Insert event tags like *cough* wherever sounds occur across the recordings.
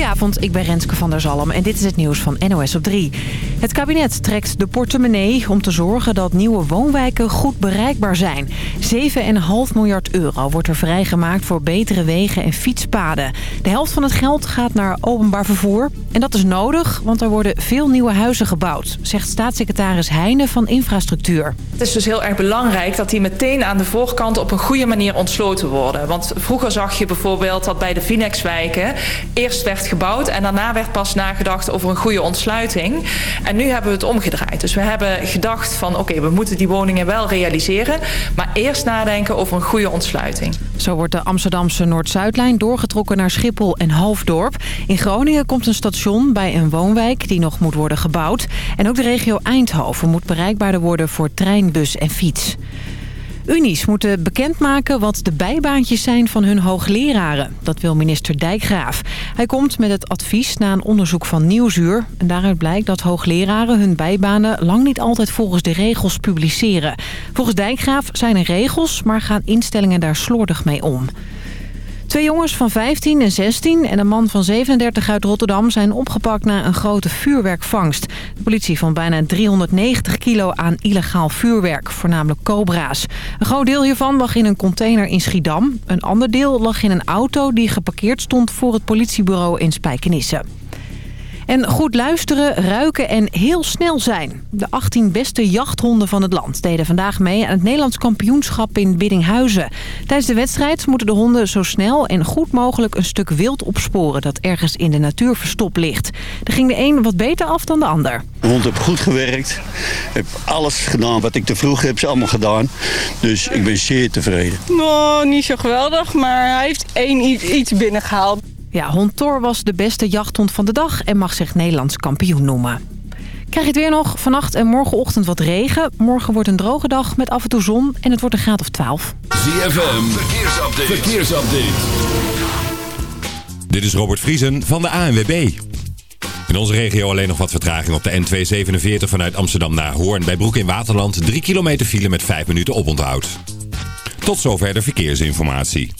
Goedenavond, ik ben Renske van der Zalm en dit is het nieuws van NOS op 3. Het kabinet trekt de portemonnee om te zorgen dat nieuwe woonwijken goed bereikbaar zijn. 7,5 miljard euro wordt er vrijgemaakt voor betere wegen en fietspaden. De helft van het geld gaat naar openbaar vervoer. En dat is nodig, want er worden veel nieuwe huizen gebouwd, zegt staatssecretaris Heijnen van Infrastructuur. Het is dus heel erg belangrijk dat die meteen aan de voorkant op een goede manier ontsloten worden. Want vroeger zag je bijvoorbeeld dat bij de Vinex-wijken eerst werd gebouwd en daarna werd pas nagedacht over een goede ontsluiting. En nu hebben we het omgedraaid. Dus we hebben gedacht van oké, we moeten die woningen wel realiseren, maar eerst nadenken over een goede ontsluiting. Zo wordt de Amsterdamse Noord-Zuidlijn doorgetrokken naar Schiphol en Hoofddorp. In Groningen komt een station bij een woonwijk die nog moet worden gebouwd. En ook de regio Eindhoven moet bereikbaarder worden voor trein, bus en fiets. Unies moeten bekendmaken wat de bijbaantjes zijn van hun hoogleraren. Dat wil minister Dijkgraaf. Hij komt met het advies na een onderzoek van Nieuwsuur. En daaruit blijkt dat hoogleraren hun bijbanen lang niet altijd volgens de regels publiceren. Volgens Dijkgraaf zijn er regels, maar gaan instellingen daar slordig mee om. Twee jongens van 15 en 16 en een man van 37 uit Rotterdam zijn opgepakt na een grote vuurwerkvangst. De politie vond bijna 390 kilo aan illegaal vuurwerk, voornamelijk cobra's. Een groot deel hiervan lag in een container in Schiedam. Een ander deel lag in een auto die geparkeerd stond voor het politiebureau in Spijkenisse. En goed luisteren, ruiken en heel snel zijn. De 18 beste jachthonden van het land deden vandaag mee aan het Nederlands kampioenschap in Biddinghuizen. Tijdens de wedstrijd moeten de honden zo snel en goed mogelijk een stuk wild opsporen dat ergens in de natuur verstopt ligt. Er ging de een wat beter af dan de ander. De hond heeft goed gewerkt, heb alles gedaan wat ik te vroeg heb, ze allemaal gedaan. Dus ik ben zeer tevreden. Nou, niet zo geweldig, maar hij heeft één iets binnengehaald. Ja, hond Thor was de beste jachthond van de dag en mag zich Nederlands kampioen noemen. Krijg je het weer nog? Vannacht en morgenochtend wat regen. Morgen wordt een droge dag met af en toe zon en het wordt een graad of 12. ZFM, verkeersupdate. verkeersupdate. Dit is Robert Vriesen van de ANWB. In onze regio alleen nog wat vertraging op de N247 vanuit Amsterdam naar Hoorn. Bij Broek in Waterland 3 kilometer file met 5 minuten oponthoud. Tot zover de verkeersinformatie.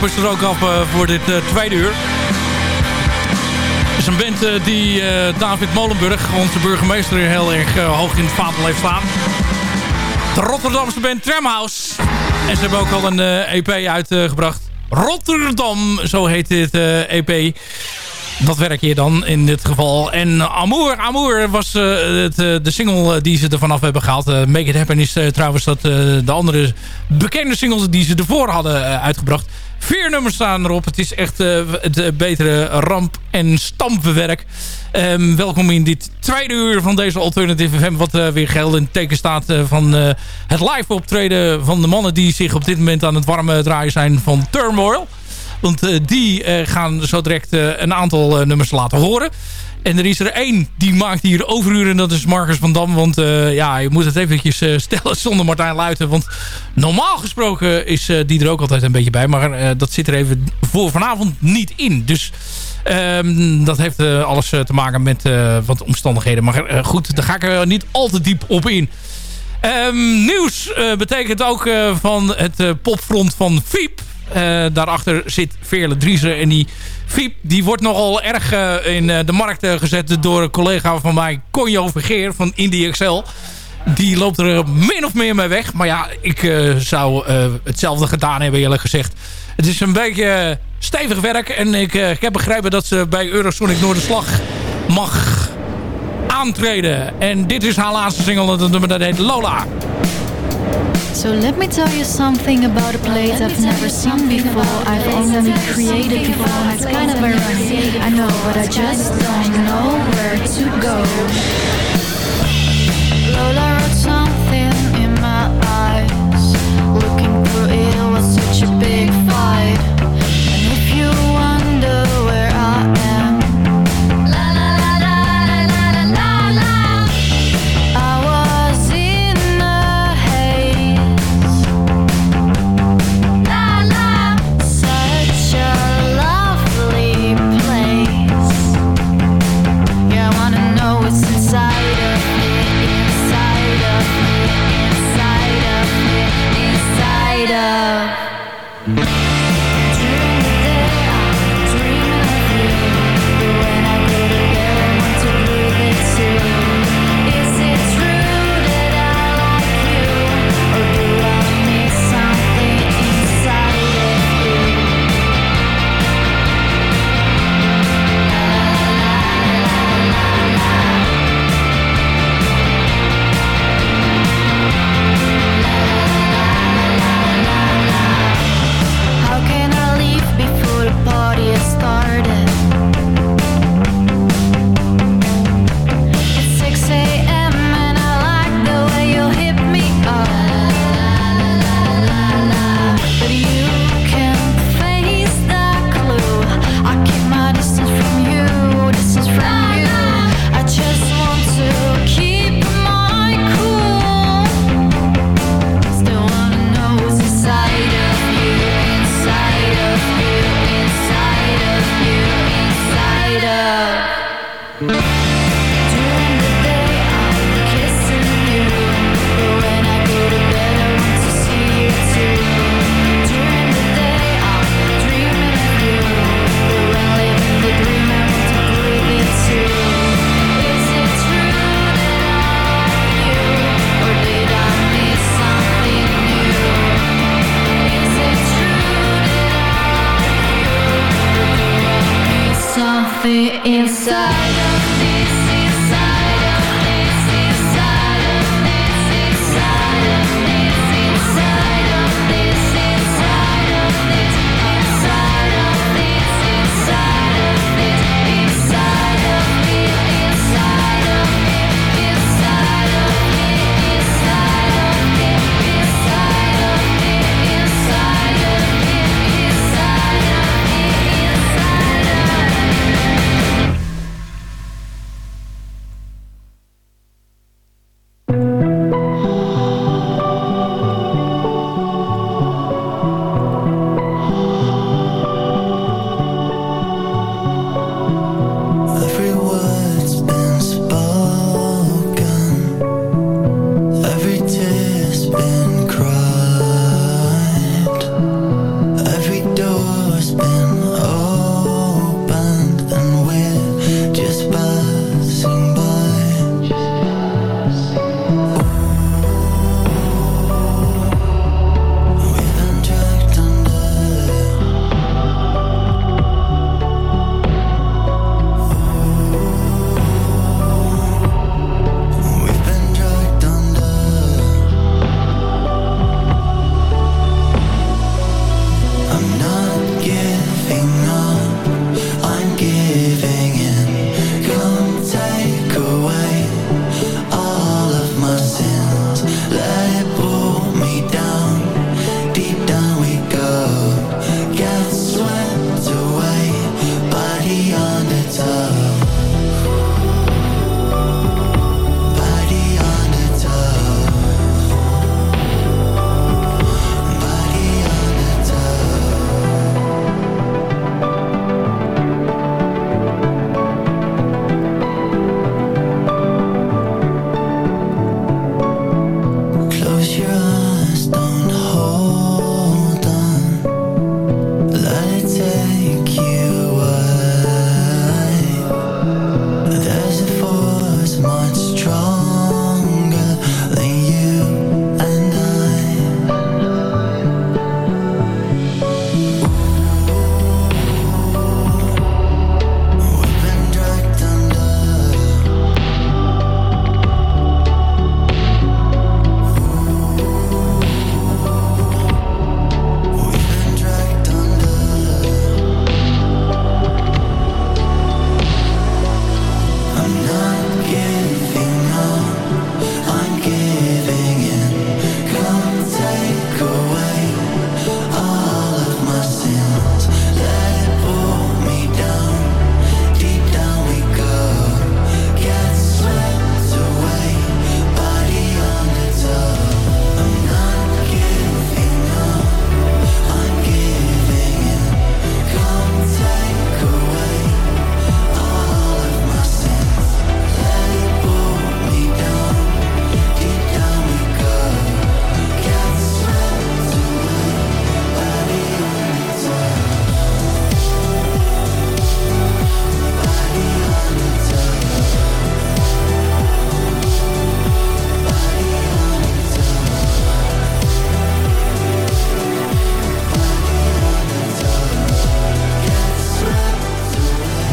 Kop is er ook af voor dit tweede uur. Het is een band die David Molenburg, onze burgemeester, heel erg hoog in het vaandel heeft staan. De Rotterdamse band Tramhouse. En ze hebben ook al een EP uitgebracht. Rotterdam, zo heet dit EP. Dat werk je dan in dit geval. En Amour, Amour was uh, het, uh, de single die ze er vanaf hebben gehaald. Make It Happen is trouwens dat, de andere bekende singles die ze ervoor hadden uitgebracht. Vier nummers staan erop. Het is echt het betere ramp- en stampwerk. Um, welkom in dit tweede uur van deze Alternative FM. Wat weer geld in teken staat van het live optreden van de mannen die zich op dit moment aan het warme draaien zijn van Turmoil. Want uh, die uh, gaan zo direct uh, een aantal nummers laten horen. En er is er één die maakt hier overuren. En dat is Marcus van Dam. Want ja, je moet het eventjes stellen *laughs* zonder Martijn Luiten. Want normaal gesproken is die er ook altijd een beetje bij. Maar dat zit er even voor vanavond niet in. Dus um, dat heeft alles te maken met wat omstandigheden. Maar goed, daar ga ik er niet al te diep op in. Um, nieuws betekent ook van het popfront van Fiep. Uh, daarachter zit Veerle Drieser. En die Fiep die wordt nogal erg uh, in uh, de markt gezet door een collega van mij, Conjo Vergeer van Indie. Die loopt er min of meer mee weg. Maar ja, ik zou hetzelfde gedaan hebben eerlijk gezegd. Het is een beetje stevig werk. En ik, ik heb begrepen dat ze bij Eurosonic Noorderslag mag aantreden. En dit is haar laatste single. Dat nummer dat heet Lola. So let me tell you something about a place I've never seen before. I've only created before. It's kind of ironic, I know, but I just don't know where to go. Lola wrote something in my eyes. Looking through it was such a big fight. The inside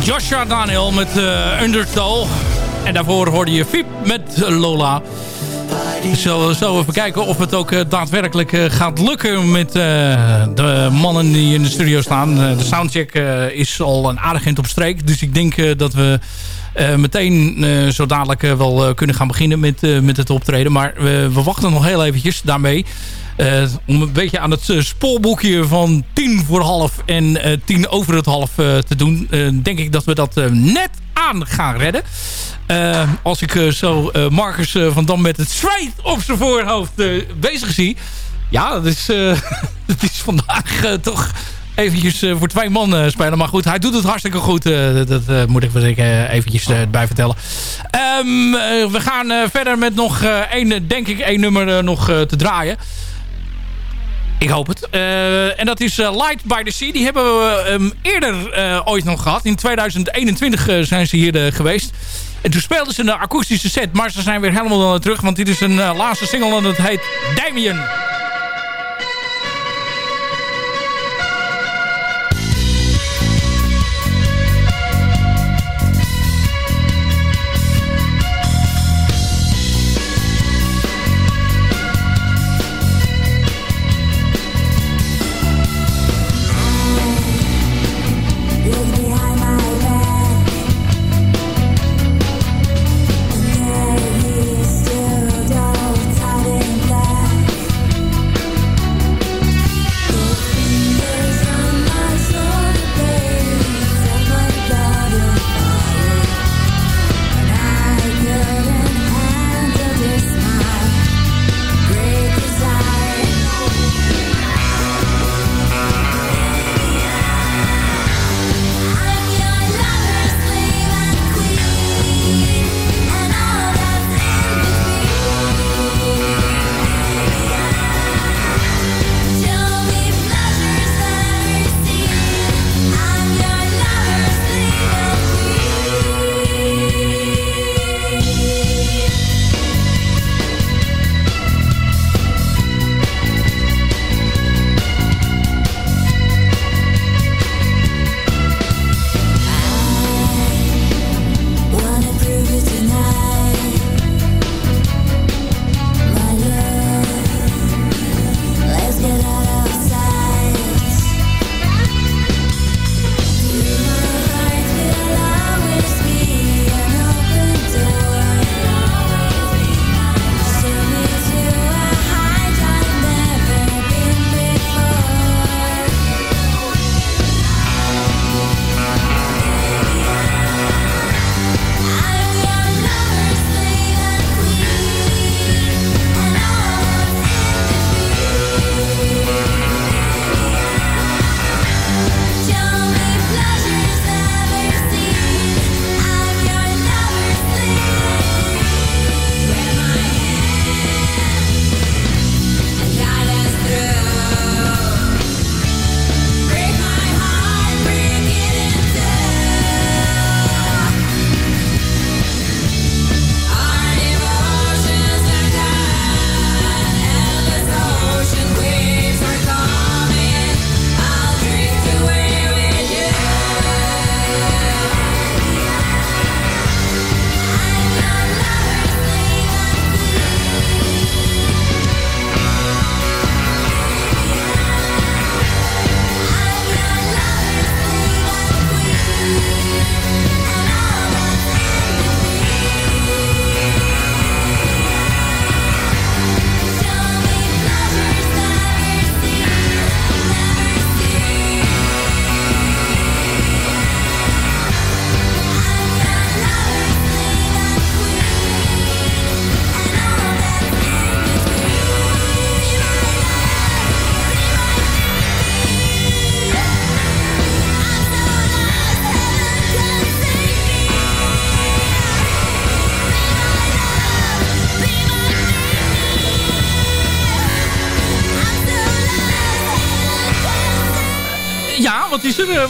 Joshua Daniel met uh. En daarvoor hoorde je Fiep met Lola. Zo, zo even kijken of het ook uh, daadwerkelijk uh, gaat lukken met de mannen die in de studio staan. de soundcheck is al een aardig eind op streek. Dus ik denk dat we meteen zo dadelijk wel kunnen gaan beginnen met, met het optreden. Maar we wachten nog heel eventjes daarmee. Uh, om een beetje aan het uh, spoorboekje van tien voor half en uh, tien over het half te doen. denk ik dat we dat net aan gaan redden. als ik zo Marcus van Dam met het zweet op zijn voorhoofd bezig zie. Ja, dat is, *laughs* dat is vandaag toch eventjes voor twee man spelen. Maar goed, hij doet het hartstikke goed. dat moet ik wel eventjes bij vertellen. Um, we gaan verder met nog één, denk ik, één nummer nog te draaien. Ik hoop het. Uh, en dat is uh, Light by the Sea. Die hebben we um, eerder ooit nog gehad. In 2021 zijn ze hier geweest. En toen speelden ze een akoestische set. Maar ze zijn weer helemaal terug. Want dit is een laatste single en dat heet Damien.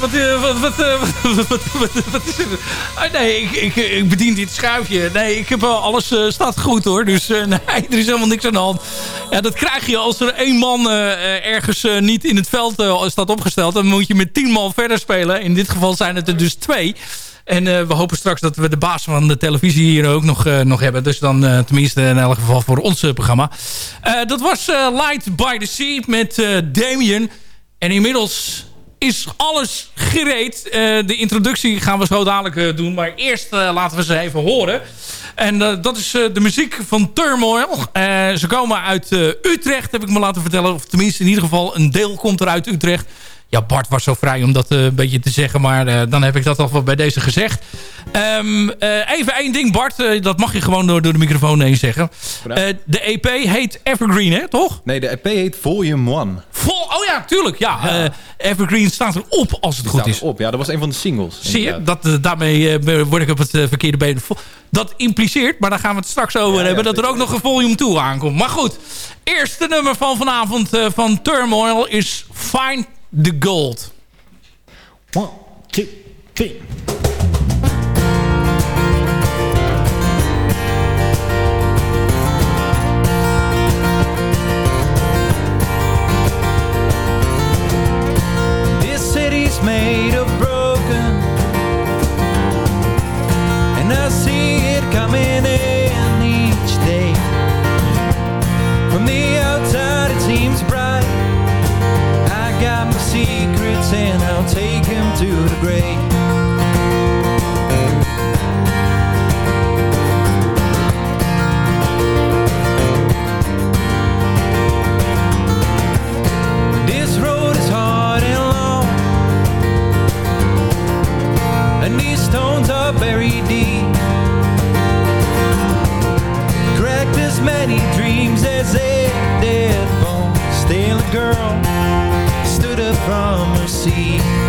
Eh, eh, eh, *laughs* wat, wat, wat, is er? Ah, nee, ik, ik, ik bedien dit schuifje. Nee, ik heb alles uh, staat goed hoor. Dus *laughs* nee, er is helemaal niks aan de hand. Ja, dat krijg je als er één man ergens niet in het veld staat opgesteld. Dan moet je met tien man verder spelen. In dit geval zijn het er dus twee. En we hopen straks dat we de baas van de televisie hier ook nog, nog hebben. Dus dan tenminste in elk geval voor ons programma. Dat was Light by the Sea met Damien. En inmiddels is alles gereed. Uh, de introductie gaan we zo dadelijk uh, doen. Maar eerst uh, laten we ze even horen. En dat is de muziek van Turmoil. ze komen uit Utrecht, heb ik me laten vertellen. Of tenminste in ieder geval een deel komt er uit Utrecht. Ja, Bart was zo vrij om dat een beetje te zeggen. Maar dan heb ik dat al bij deze gezegd. Um, even één ding, Bart. dat mag je gewoon door, door de microfoon heen zeggen. de EP heet Evergreen, hè? Toch? Nee, de EP heet Volume 1. Vol, oh ja, tuurlijk. Ja, ja. Evergreen staat erop als het goed is. Op. Ja, dat was een van de singles. Zie je? Dat, daarmee word ik op het verkeerde been. Dat impliceert, maar daar gaan we het straks over ja, hebben... dat er ook nog een volume 2 aankomt. Maar goed, eerste nummer van vanavond van Turmoil is Find the Gold. One, two, three. As many dreams as a dead bone. Still a girl stood up from her seat.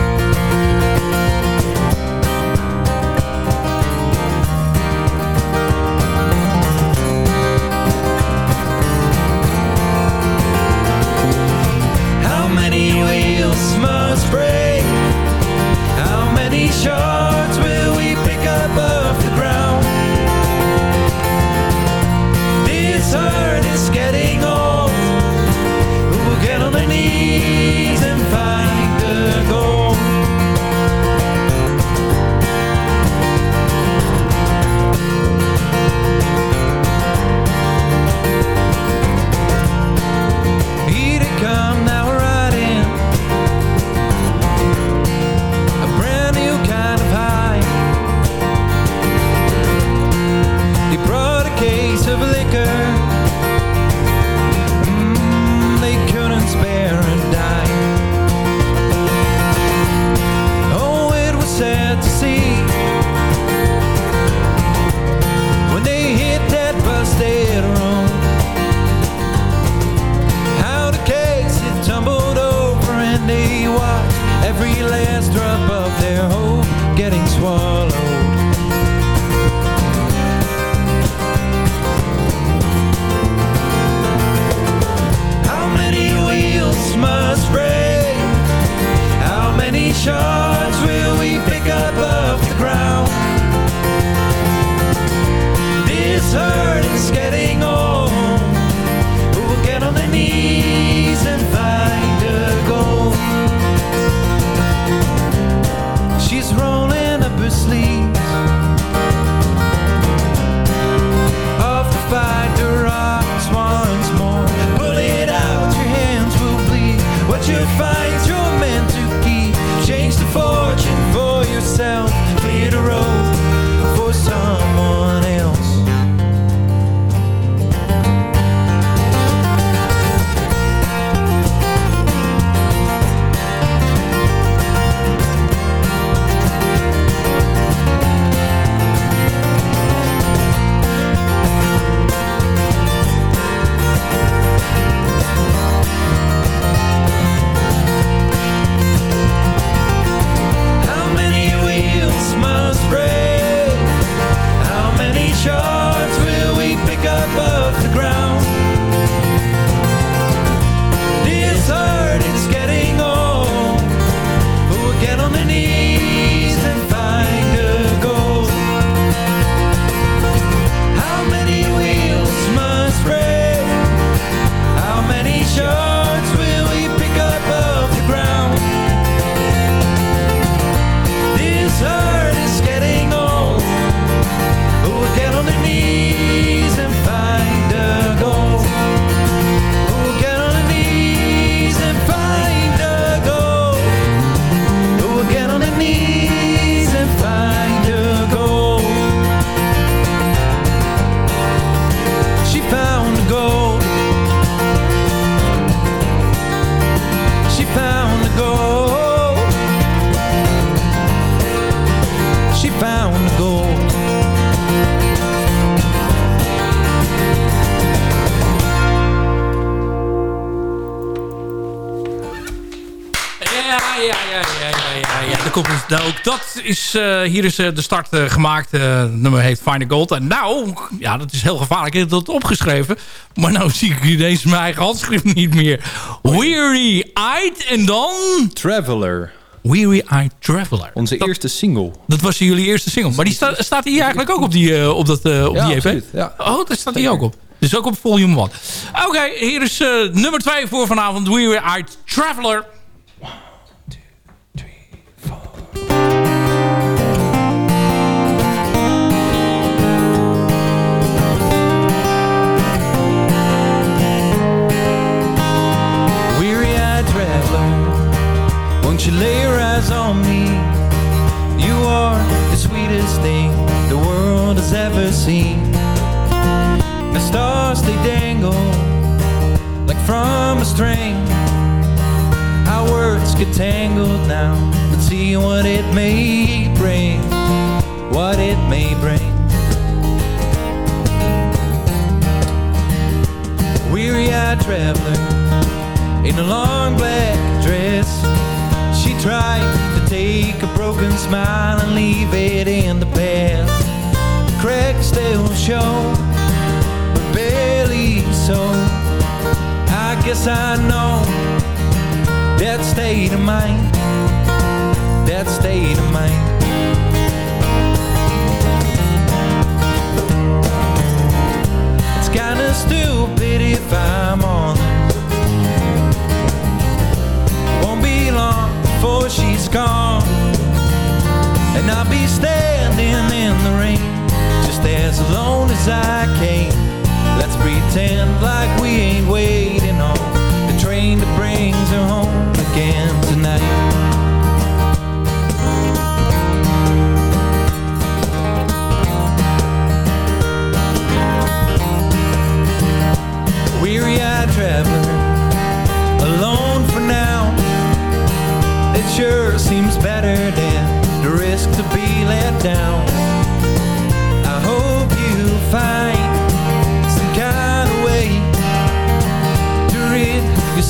Is, eh, hier is eh, de start eh, gemaakt. het nummer heet Find Gold. En nou, ja, dat is heel gevaarlijk. Ik heb dat opgeschreven. Maar nou zie ik ineens mijn eigen handschrift niet meer. Weary Eyed en dan... Traveler. Weary Eyed Traveler. Onze eerste single. Dat was jullie eerste single. Maar die sta, staat hier eigenlijk ook op die, op dat, op Ja, die EP? absoluut, ja. Oh, daar staat die ook op. Dus ook op volume 1. Oké, hier is nummer 2 voor vanavond. Weary Eyed Traveler.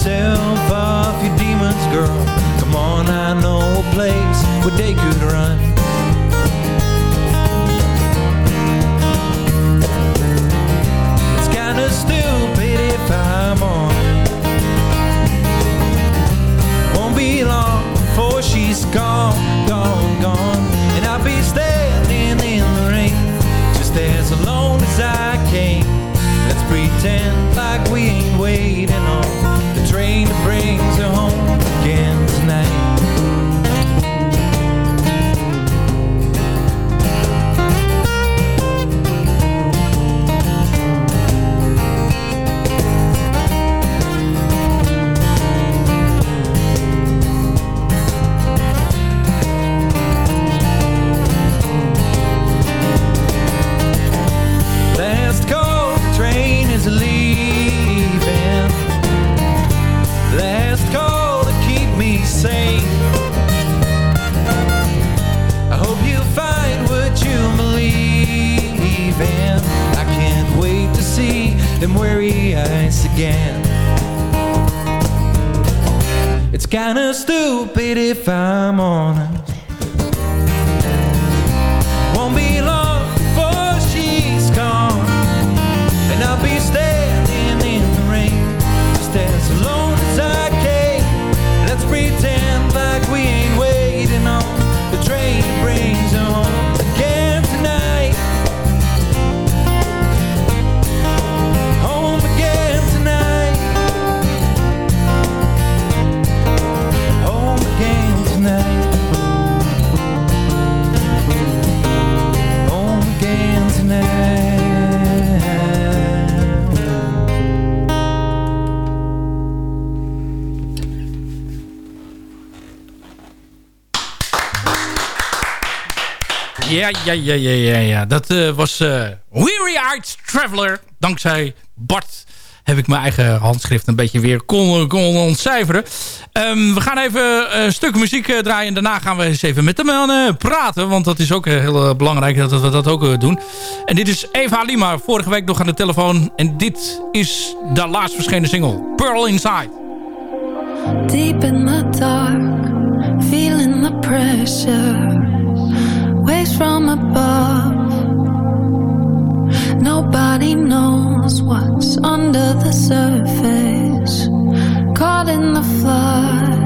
Yourself of your demons, girl. Come on, I know a place where they could run. Ja, ja, ja, ja, ja, ja. Dat eh, was eh, Weary Eyed Traveler. Dankzij Bart heb ik mijn eigen handschrift een beetje weer kon, ontcijferen. Ehm, we gaan even een stuk muziek eh, draaien. En daarna gaan we eens even met de mannen praten. Want dat is ook eh, heel eh, belangrijk dat we dat ook eh, doen. En dit is Eva Lima. Vorige week nog aan de telefoon. En dit is de laatst verschenen single. Pearl Inside. Deep in the dark, feeling the pressure, from above. Nobody knows what's under the surface, caught in the flood.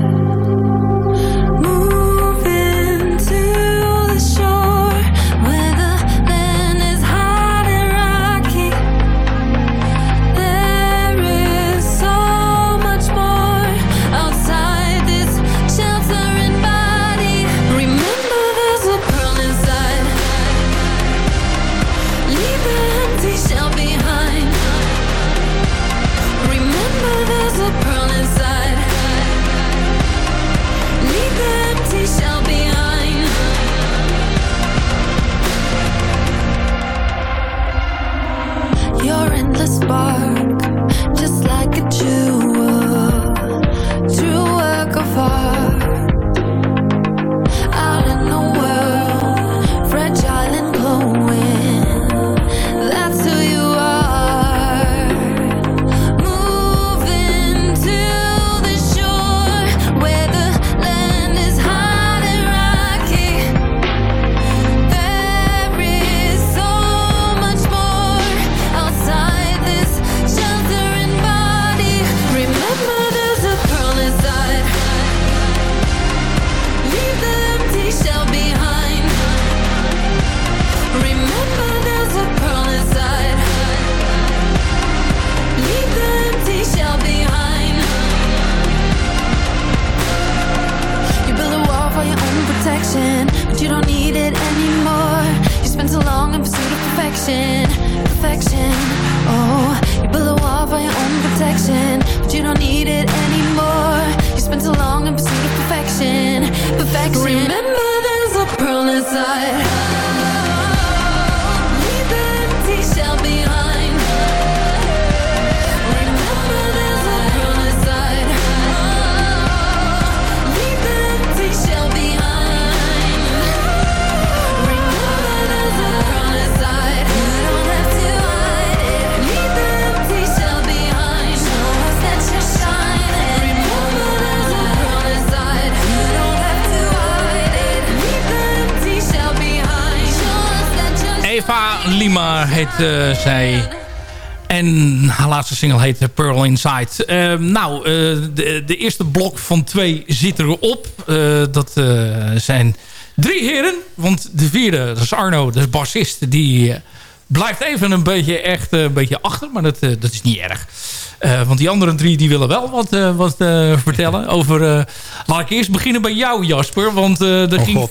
Heet eh, zij. En haar laatste single heet Pearl Inside. Eh, nou, eh, de, de eerste blok van twee zit erop. Eh dat zijn drie heren. Want de vierde, dat is Arno, de bassist. Die blijft even een beetje, echt, een beetje achter. Maar dat, dat is niet erg. Eh, want die andere drie die willen wel wat, eh, wat eh, vertellen. *laughs* Over, laat ik eerst beginnen bij jou Jasper. Want er Oh, ging... *laughs*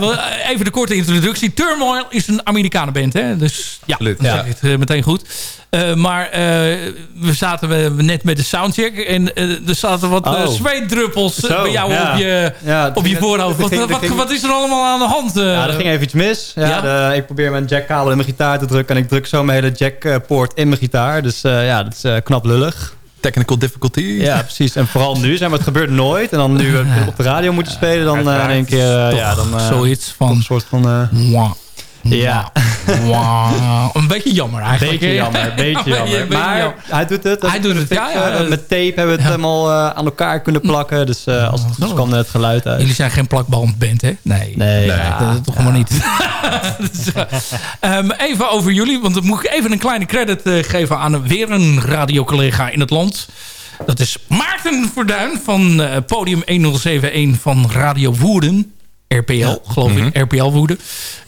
Wel, even de korte introductie. Turmoil is een Amerikanenband, hè? Dus ja, Absoluut, dan ja. het meteen goed. Eh, maar eh, we zaten we, net met de soundcheck en eh, er zaten wat Oh. zweetdruppels Zo, bij jou ja. op je, Ja, op je voorhoofd. Wat, ging- wat, het ging- wat is er allemaal aan de hand? Ja, er ging even iets mis. Ja, Ja? de- ik probeer mijn jackkabel in mijn gitaar te drukken... en ik druk zo mijn hele jackpoort in mijn gitaar. Dus eh, ja, dat is knap lullig. Technical difficulty. Ja, precies. En vooral nu, zeg maar, het gebeurt nooit. En dan nu we *laughs* op de radio moeten spelen, dan in één keer... ja, dan, zoiets van... een soort van... eh, Mwah. Ja. Een beetje jammer eigenlijk. Beetje jammer, beetje *laughs* jammer. Maar hij doet het. Hij doet het, ja, ja. Met tape hebben we het helemaal eh, aan elkaar kunnen plakken. Dus eh, als het is, kwam er het geluid uit. Jullie zijn geen plakbandband, hè? Nee. Nee, Dat ja. toch helemaal niet. *laughs* Dus, eh, ehm, even over jullie, want dan moet ik even een kleine credit geven aan weer een radiocollega in het land. Dat is Maarten Verduin van podium 1071 van Radio Woerden. RPL, geloof ik. RPL Woerden.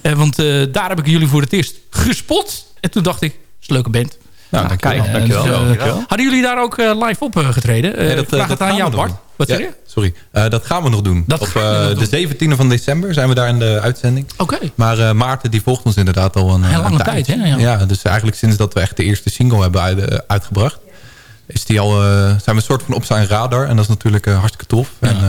Eh, want eh, daar heb ik jullie voor het eerst gespot. En toen dacht ik, dat is een leuke band. Nou, dankjewel. Eh, dankjewel. eh, dankjewel. Hadden jullie daar ook live op getreden? Nee, ik vraag het aan jou, Bart. Wat Ja, zeg je? Sorry. Dat gaan we nog doen. Dat Op nog de 17e van december zijn we daar in de uitzending. Oké. Maar Maarten die volgt ons inderdaad al een, Heel lange tijd, hè? Ja. Ja. dus eigenlijk sinds dat we echt de eerste single hebben uit- uitgebracht... Is die al, zijn we een soort van op zijn radar. En dat is natuurlijk hartstikke tof. En, eh,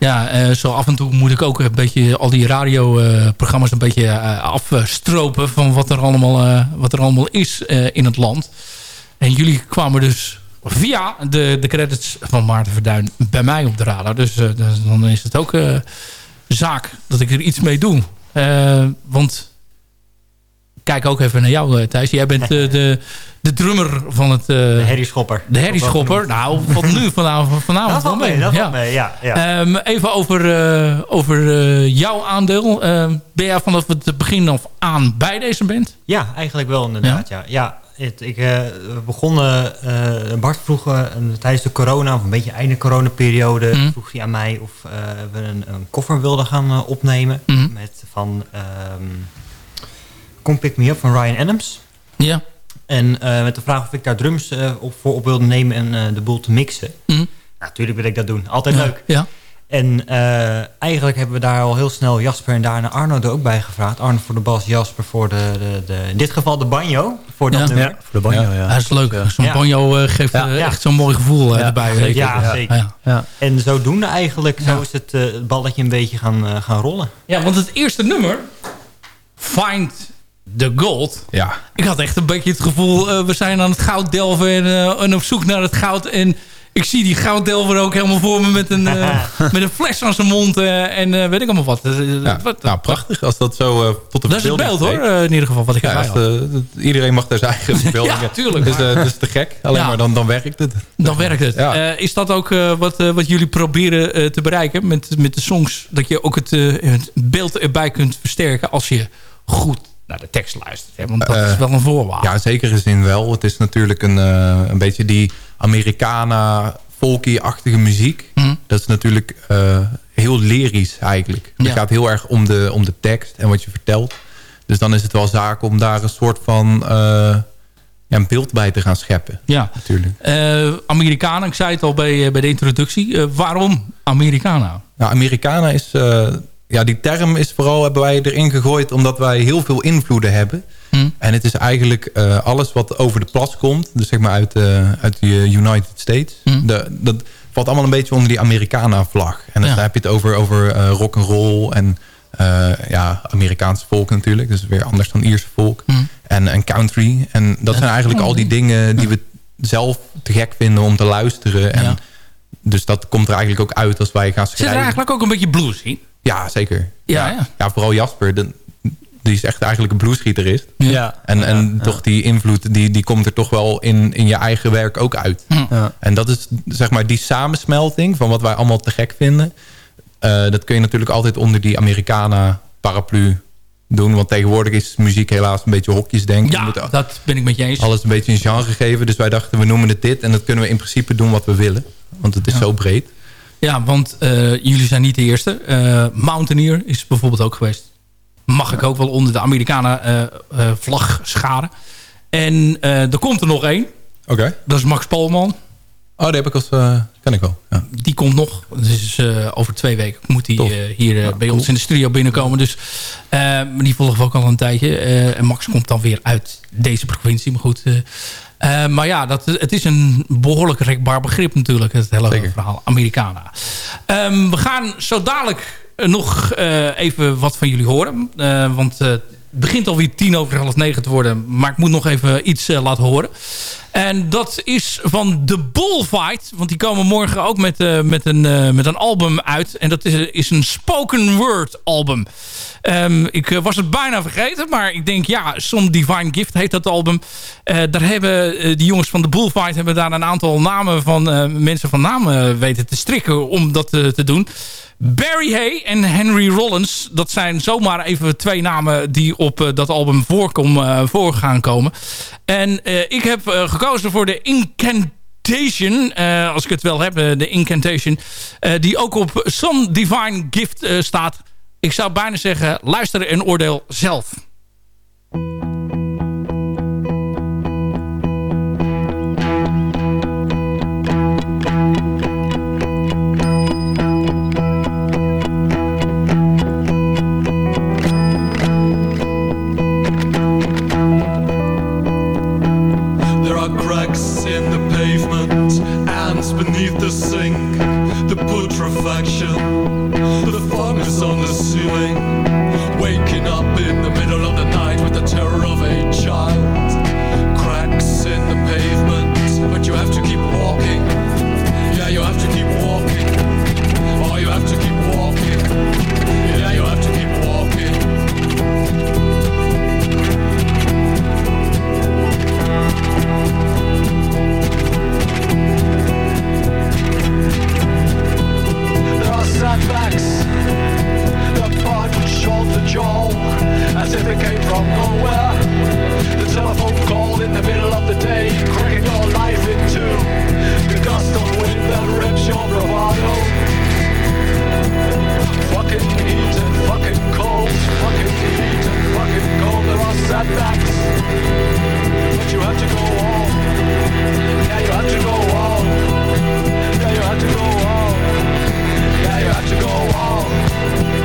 Ja, eh, zo af en toe moet ik ook een beetje al die radioprogramma's een beetje eh, afstropen van wat er allemaal, eh, wat er allemaal is in het land. En jullie kwamen dus via de, de credits van Maarten Verduin bij mij op de radar. Dus, dus dan is het ook zaak dat ik er iets mee doe. Want kijk ook even naar jou, eh, Thijs. Jij bent eh, de, de drummer van het... de Harry Schopper. De Harry Schopper. Nou, van nu vanavond, *laughs* vanavond Dat wel valt mee, mee. dat ja. valt mee, ja, ja. Ehm, even over, over jouw aandeel. Ehm, ben jij vanaf het begin af aan bij deze band? Ja, eigenlijk wel inderdaad. Ja. Ja, het, ik, we begonnen, eh, Bart vroeg tijdens de corona, of een beetje einde coronaperiode, Mhm. vroeg hij aan mij of we een, een koffer wilden gaan opnemen. Mhm. Met van um, Come Pick Me Up van Ryan Adams. Ja. En eh, met de vraag of ik daar drums eh, op, voor op wilde nemen en eh, de boel te mixen. Mhm. Natuurlijk wil ik dat doen. Altijd Ja, leuk. Ja. En eh, eigenlijk hebben we daar al heel snel Jasper en daarna Arno er ook bij gevraagd. Arno voor de bas, Jasper voor de, de, de in dit geval de banjo. Voor dat Ja. nummer. Ja, voor de banjo, ja. Dat is leuk. Zo'n Ja. banjo eh, geeft Ja. Ja. echt zo'n mooi gevoel eh, Ja, erbij. zeker. weet je. Ja, zeker. Ja. En zodoende eigenlijk, zo is het, eh, het balletje een beetje gaan, gaan rollen. Ja, want het eerste nummer, Find the Gold. Ja. Ik had echt een beetje het gevoel, eh, we zijn aan het goud delven en, eh, en op zoek naar het goud. En ik zie die gouddelver ook helemaal voor me met een, eh, *laughs* met een fles aan zijn mond en weet ik allemaal wat. Ja, wat- nou, prachtig als dat zo tot de Dat is het beeld hoor, in ieder geval wat ik Ja, de- iedereen mag daar zijn eigen *laughs* verbeeldingen. Ja, tuurlijk. Dus dat is te gek. Alleen Ja. maar dan, dan werkt het. Dan werkt het. Is dat ook wat, wat jullie proberen te bereiken met, met de songs? Dat je ook het, het beeld erbij kunt versterken als je goed naar de tekst luistert. Hè? Want dat is Eh, wel een voorwaarde. Ja, in zekere zin wel. Het is natuurlijk een, eh, een beetje die Americana folky-achtige muziek. Mhm. Dat is natuurlijk eh, heel lyrisch eigenlijk. Het Ja. gaat heel erg om de, om de tekst en wat je vertelt. Dus dan is het wel zaak om daar een soort van ja, een beeld bij te gaan scheppen. Ja. Natuurlijk. Eh, Amerikanen, ik zei het al bij, bij de introductie. Waarom Americana? Nou, Americana is... ja, die term is vooral hebben wij erin gegooid... omdat wij heel veel invloeden hebben. Hm. En het is eigenlijk eh, alles wat over de plas komt. Dus zeg maar uit, eh, uit de United States. Hm. De, dat valt allemaal een beetje onder die Americana-vlag. En dan Ja. heb je het over, over eh, rock and roll en eh, ja, Amerikaans volk natuurlijk. Dus weer anders dan Ierse volk. Hm. En, en country. En dat zijn eigenlijk al die dingen die we zelf te gek vinden om te luisteren. En Ja. Dus dat komt er eigenlijk ook uit als wij gaan Zit schrijven. er eigenlijk ook een beetje blues in? Ja, zeker. Ja, ja. ja vooral Jasper. de- die is echt eigenlijk een bluesgitarist. Ja. En, en Ja. toch die invloed, die, die komt er toch wel in, in je eigen werk ook uit. Ja. En dat is zeg maar die samensmelting van wat wij allemaal te gek vinden. Eh, dat kun je natuurlijk altijd onder die Americana paraplu doen. Want tegenwoordig is muziek helaas een beetje hokjesdenken. Je Ja, moet dat ben ik met je eens. alles een beetje een genre geven. Dus wij dachten, we noemen het dit. En dat kunnen we in principe doen wat we willen. Want het is zo breed. Ja, want eh, jullie zijn niet de eerste. Eh, Mountaineer is bijvoorbeeld ook geweest. Mag ik ook wel onder de Amerikanen eh, vlag scharen. En er komt er nog één. Oké. Dat is Max Polman. Oh, die heb ik als... ken ik wel. Ja. Die komt nog. Dus over twee weken moet hij hier bij ons in de studio binnenkomen. Dus, maar die volgen we ook al een tijdje. En Max komt dan weer uit deze provincie. Maar goed... eh, maar ja, dat, het is een behoorlijk rekbaar begrip natuurlijk. Het hele Zeker. verhaal Americana. Ehm, we gaan zo dadelijk eh, nog eh, even wat van jullie horen. Want het begint alweer tien over half negen te worden. Maar ik moet nog even iets laten horen. En dat is van The Bullfight. Want die komen morgen ook met, met, een, met een album uit. En dat is, is een spoken word album. Ehm, ik eh, was het bijna vergeten. Maar ik denk, ja, Some Divine Gift heet dat album. Eh, daar hebben eh, die jongens van The Bullfight... hebben daar een aantal namen van mensen van naam eh, weten te strikken... om dat te doen. Barry Hay en Henry Rollins. Dat zijn zomaar even twee namen die op dat album voorkom, voor gaan komen. En ik heb gekozen voor de Incantation. als ik het wel heb, de Incantation. die ook op Some Divine Gift staat. Ik zou bijna zeggen, luister en oordeel zelf. Beneath the sink, the putrefaction, the fungus on the swing. From nowhere. The telephone call in the middle of the day, cracking your life in two. The gust of wind that rips your bravado. Fucking heat and fucking cold, fucking heat and fucking cold. There are setbacks, but you have to go on. Yeah, you have to go on. Yeah, you have to go on. Yeah, you have to go on.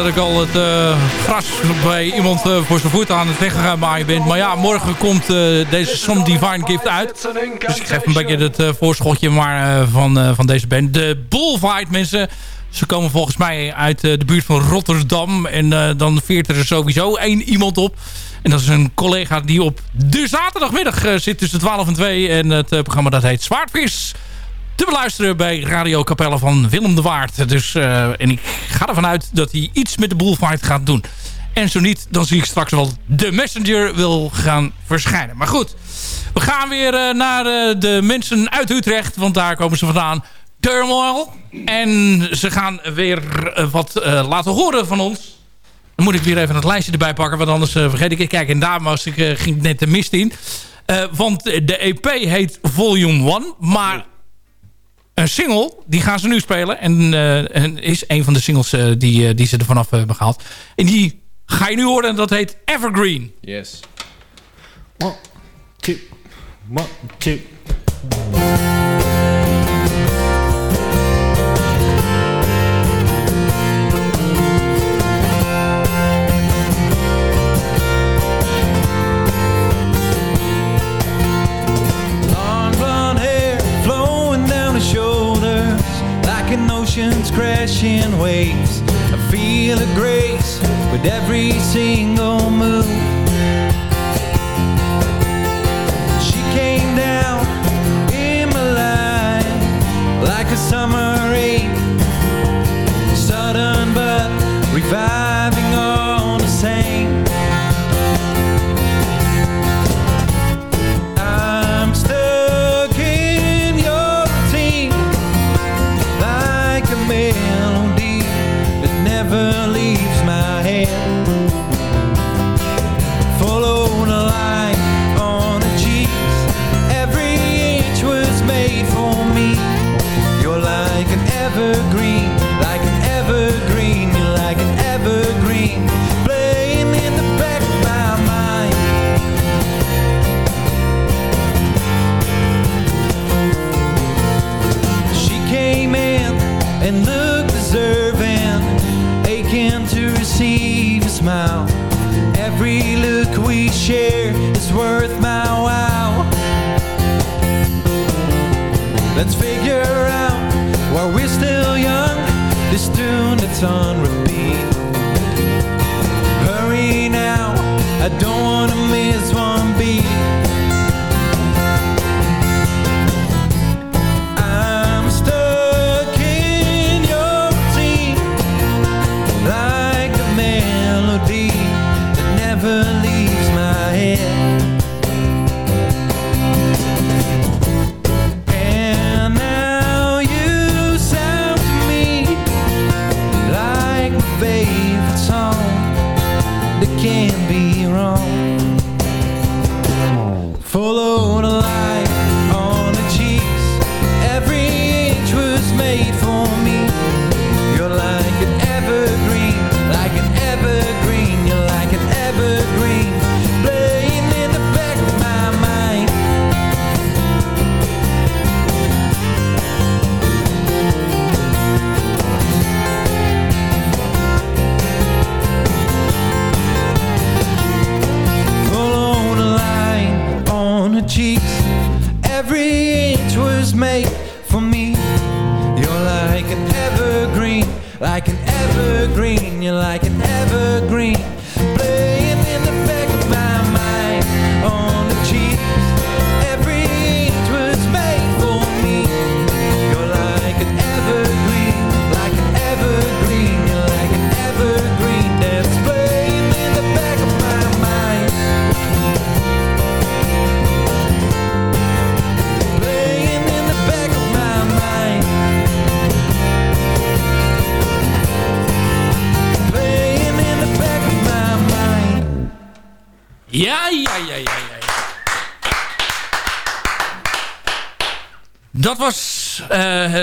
Dat ik al het eh, gras bij iemand eh, voor zijn voet aan het wegmaaien ben. Maar ja, morgen komt eh, deze Some Divine Gift uit. Dus ik geef een beetje het voorschotje maar, van, van deze band. De Bullfight mensen. Ze komen volgens mij uit de buurt van Rotterdam. En dan veert er sowieso één iemand op. En dat is een collega die op de zaterdagmiddag zit tussen 12 en 2. En het programma dat heet Zwaardvis te beluisteren bij Radio Capelle van Willem de Waard. Dus, eh, en ik ga ervan uit dat hij iets met de Bullfight gaat doen. En zo niet, dan zie ik straks wel de Messenger wil gaan verschijnen. Maar goed, we gaan weer eh, naar eh, de mensen uit Utrecht. Want daar komen ze vandaan. Turmoil. En ze gaan weer wat laten horen van ons. Dan moet ik weer even het lijstje erbij pakken. Want anders vergeet ik het. Kijk, en daar was ik, ging net de mist in. Want de EP heet Volume 1. Maar een single, die gaan ze nu spelen. En, eh, en is een van de singles eh, die, eh, die ze er vanaf hebben gehaald. En die ga je nu horen en dat heet Evergreen. Yes. One, two, one, two. Waves. I feel a grace with every single move.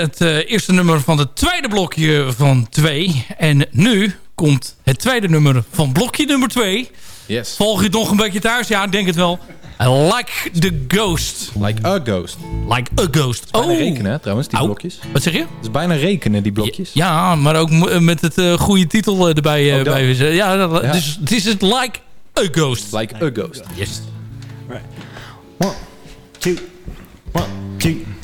het eh, eerste nummer van het tweede blokje van 2. En nu komt het tweede nummer van blokje nummer 2. Yes. Volg je het nog een beetje thuis? Ja, ik denk het wel. Like the Ghost. Like a Ghost. Like a Ghost. Bijna oh. rekenen trouwens, die blokjes. Wat zeg je? Het is bijna rekenen, die blokjes. Ja, maar ook eh, met het uh, goede titel erbij. Uh, bij, ja, Dus het is het Like a Ghost. Like, a Ghost. Yes. Right. One, two, one, two.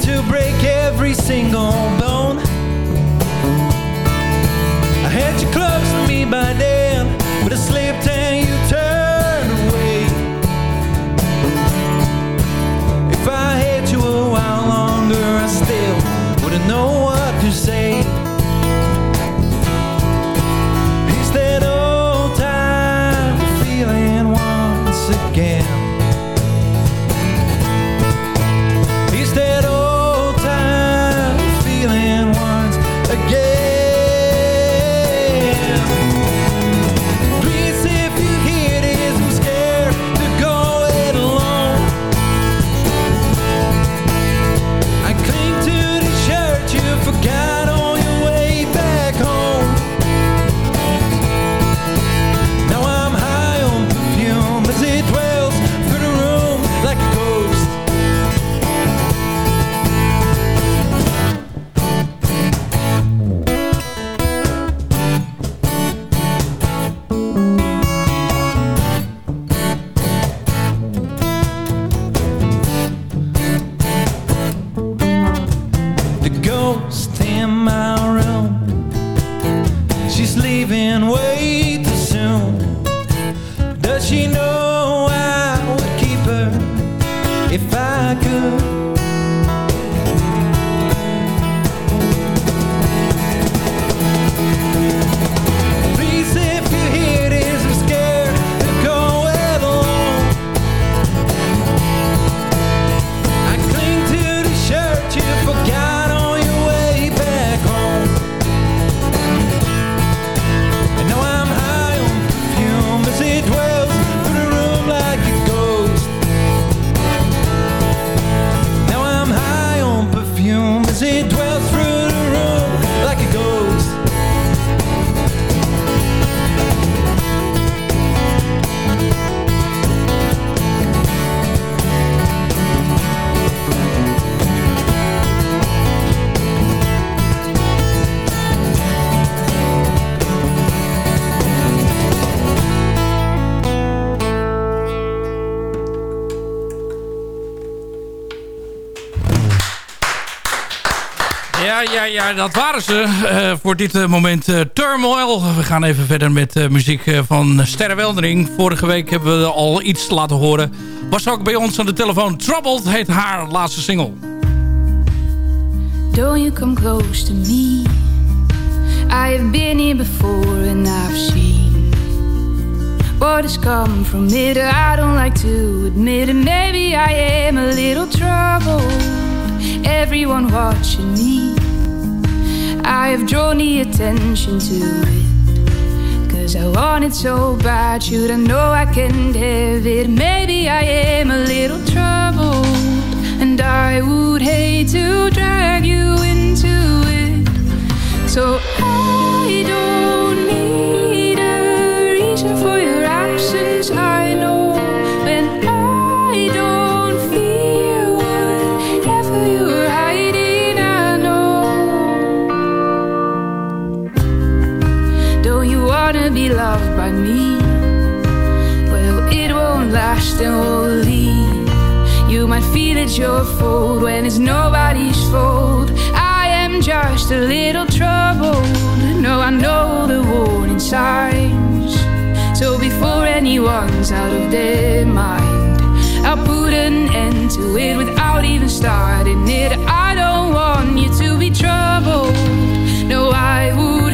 to break every single bone. I had you close to me by day. Ja, dat waren ze eh, voor dit eh, moment. eh, Turmoil. We gaan even verder met muziek van Sterre Weldering. Vorige week hebben we al iets laten horen. Was ook bij ons aan de telefoon. Troubled heet haar laatste single. Don't you come close to me. I been here before and I've seen what has come from it. I don't like to admit it. Maybe I am a little troubled. Everyone watching me. I have drawn the attention to it. Cause I want it so bad. Should I know I can't have it? Maybe I am a little troubled. And I would hate to drag you into it. So I don't won't and we'll leave. You might feel it's your fault when it's nobody's fault. I am just a little troubled. No, I know the warning signs. So before anyone's out of their mind, I'll put an end to it without even starting it. I don't want you to be troubled. No, I would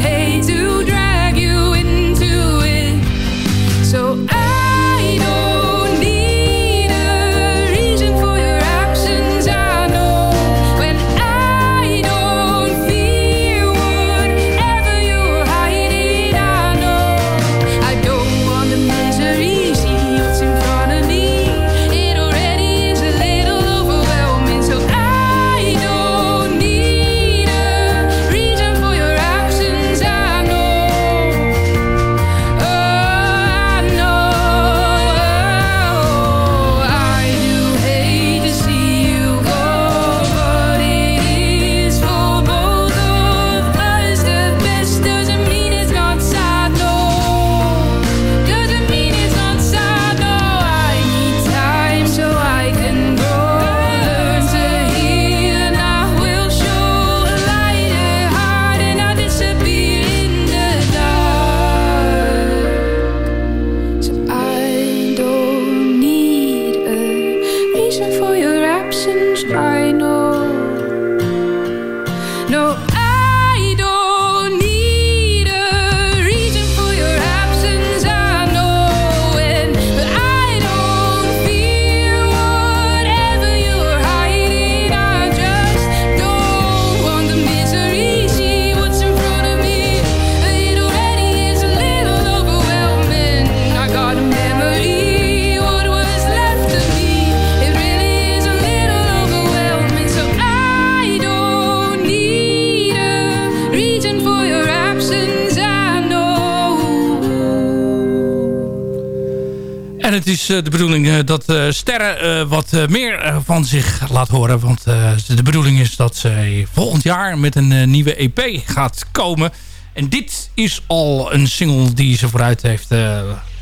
is eh, de bedoeling eh, dat eh, Sterren wat meer van zich laat horen. Want de bedoeling is dat zij volgend jaar met een nieuwe EP gaat komen. En dit is al een single die ze vooruit heeft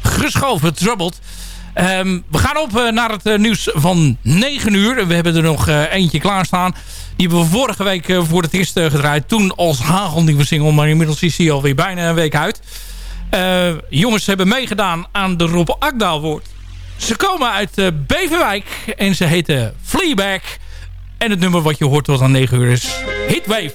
geschoven, Troubled. Ehm, we gaan op naar het nieuws van 9 uur. We hebben er nog uh, eentje klaarstaan. Die hebben we vorige week voor het eerst gedraaid. Toen als hagelnieuwe single, maar inmiddels is hij alweer bijna een week uit. jongens hebben meegedaan aan de Rob Akda-woord. Ze komen uit uh, Beverwijk en ze heten Fleabag. En het nummer wat je hoort tot aan 9 uur is Hitwave.